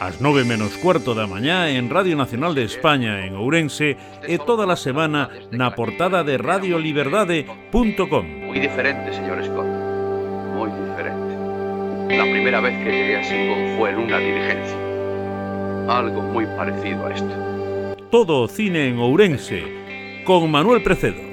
ás 9 menos cuarto da mañá en Radio Nacional de España en Ourense e toda a semana na portada de radioliberdade.com. Muy diferente, señor Scott. Muy diferente. La primera vez que llegué a Singon fue en una diligencia. Algo muy parecido a esto. Todo o cine en Ourense con Manuel Precedo.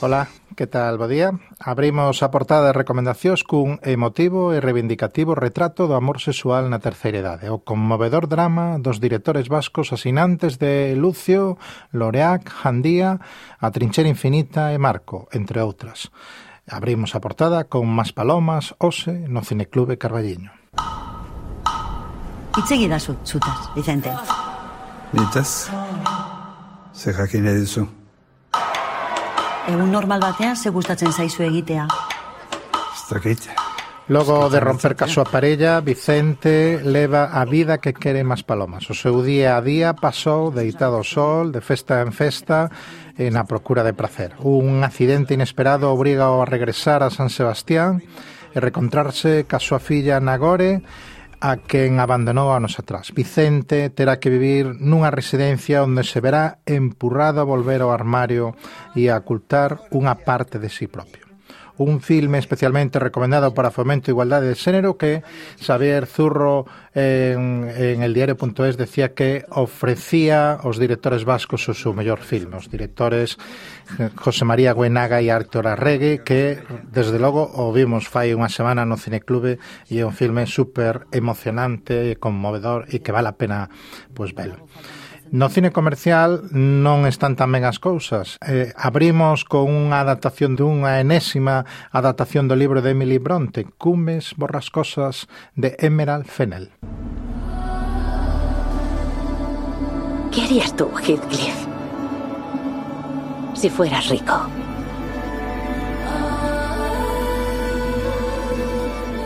Hola, que tal, bo día? Abrimos a portada de recomendacións cun emotivo e reivindicativo retrato do amor sexual na terceira idade, o conmovedor drama dos directores vascos asinantes de Lucio, Loreac, Jandía, A trinchera infinita e Marco, entre outras. Abrimos a portada con Más palomas, Ose, no Cineclube Carballiño. Itz egidazu, zutaz, Vicente. Nitaz? Ze jakin edizu. Egun normal batean ze gustatzen zaizu egitea. Ez dakit. Logo de romper ca súa parella, Vicente leva a vida que quere máis palomas. O seu día a día pasou deitado ao sol, de festa en festa, e na procura de prazer. Un accidente inesperado obriga a regresar a San Sebastián e recontrarse ca súa filla Nagore a quen abandonou anos atrás. Vicente terá que vivir nunha residencia onde se verá empurrado a volver ao armario e a ocultar unha parte de si sí propio un filme especialmente recomendado para fomento e igualdade de xénero que Xavier Zurro en, en el diario.es decía que ofrecía os directores vascos o seu mellor filme, os directores José María Guenaga e Artur Arregue que desde logo o vimos fai unha semana no Cineclube e é un filme super emocionante e conmovedor e que vale a pena pues, velo. No cine comercial non están tan ben as cousas. Eh, abrimos con unha adaptación dunha enésima adaptación do libro de Emily Bronte, Cumes borrascosas de Emerald Fennell. ¿Qué harías tú, Heathcliff? Si fueras rico.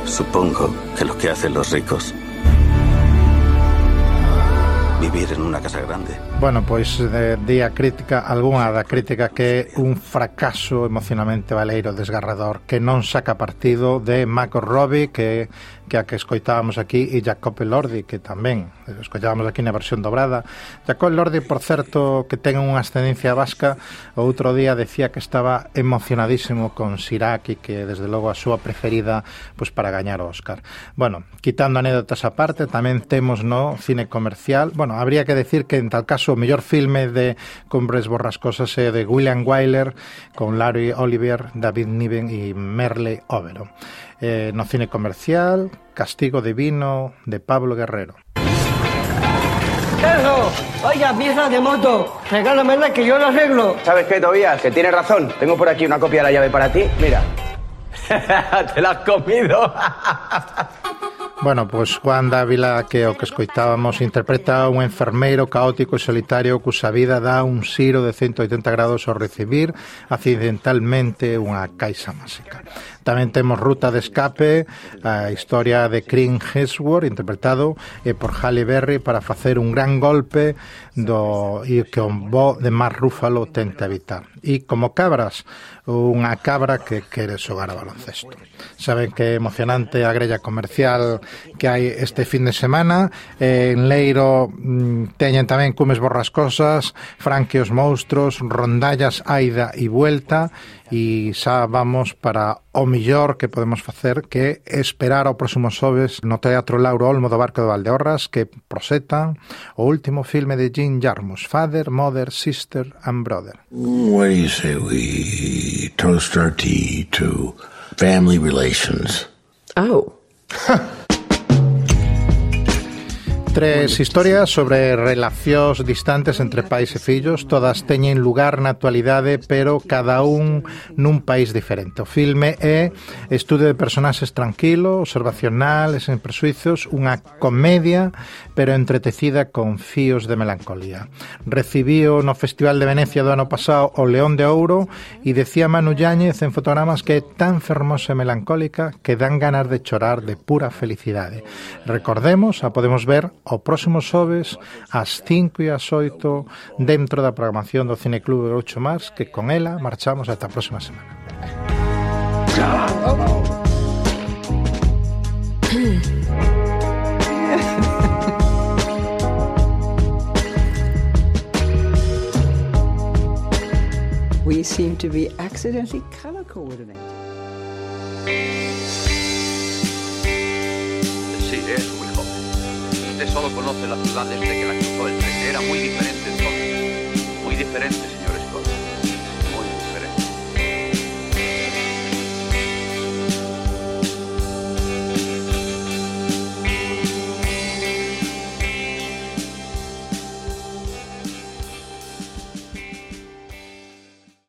Supongo que lo que hacen los ricos vivir en unha casa grande. Bueno, pois eh, de, día crítica, algunha da crítica que é un fracaso emocionalmente valeiro desgarrador, que non saca partido de Marco Robbie, que, que a que escoitábamos aquí, e Jacob Elordi, que tamén escoitábamos aquí na versión dobrada. Jacob Elordi, por certo, que ten unha ascendencia vasca, o outro día decía que estaba emocionadísimo con Siraki, que desde logo a súa preferida pois, para gañar o Óscar. Bueno, quitando anécdotas aparte, tamén temos no cine comercial, bueno, habría que decir que en tal caso o mellor filme de Cumbres Borrascosas é de William Wyler con Larry Oliver, David Niven e Merle Oberon eh, no cine comercial, Castigo Divino, de Pablo Guerrero. ¡Sergio! Oiga, pieza de moto. Regálamela que yo lo arreglo. ¿Sabes qué, Tobías? Que tienes razón. Tengo por aquí una copia de la llave para ti. Mira. Te la has comido. Bueno, pois Juan Dávila, que o que escoitábamos, interpreta un enfermeiro caótico e solitario cusa vida dá un xiro de 180 grados ao recibir accidentalmente unha caixa máxica. Tamén temos Ruta de Escape, a historia de Crin Hemsworth, interpretado por Halle Berry para facer un gran golpe do e que un bo de Mar Rúfalo tenta evitar. E como cabras, unha cabra que quere xogar a baloncesto. Saben que é emocionante a grella comercial que hai este fin de semana. Eh, en Leiro mm, teñen tamén Cumes Borrascosas, Franque os Monstros, Rondallas Aida e Vuelta e xa vamos para o millor que podemos facer que esperar ao próximo xoves no Teatro Lauro Olmo do Barco de Valdeorras que proseta o último filme de Jim Jarmus, Father, Mother, Sister and Brother. What do you say we toast our tea to family relations? Oh. Tres historias sobre relacións distantes entre pais e fillos. Todas teñen lugar na actualidade Pero cada un nun país diferente. O filme é estudio de personaxes tranquilo Observacional e sen presuizos Unha comedia pero entretecida con fíos de melancolía. Recibiu no Festival de Venecia do ano pasado O León de Ouro E decía Manu Yáñez en fotogramas que é tan fermosa e melancólica Que dan ganas de chorar de pura felicidade. Recordemos, a podemos ver o próximo xoves ás 5 e ás 8 dentro da programación do Cineclub de 8 Mars, que con ela marchamos ata a próxima semana. We seem to be accidentally color coordinated. See, there's solo conoce la ciudad desde que la cruzó el tren. Era muy diferente entonces. Muy diferente,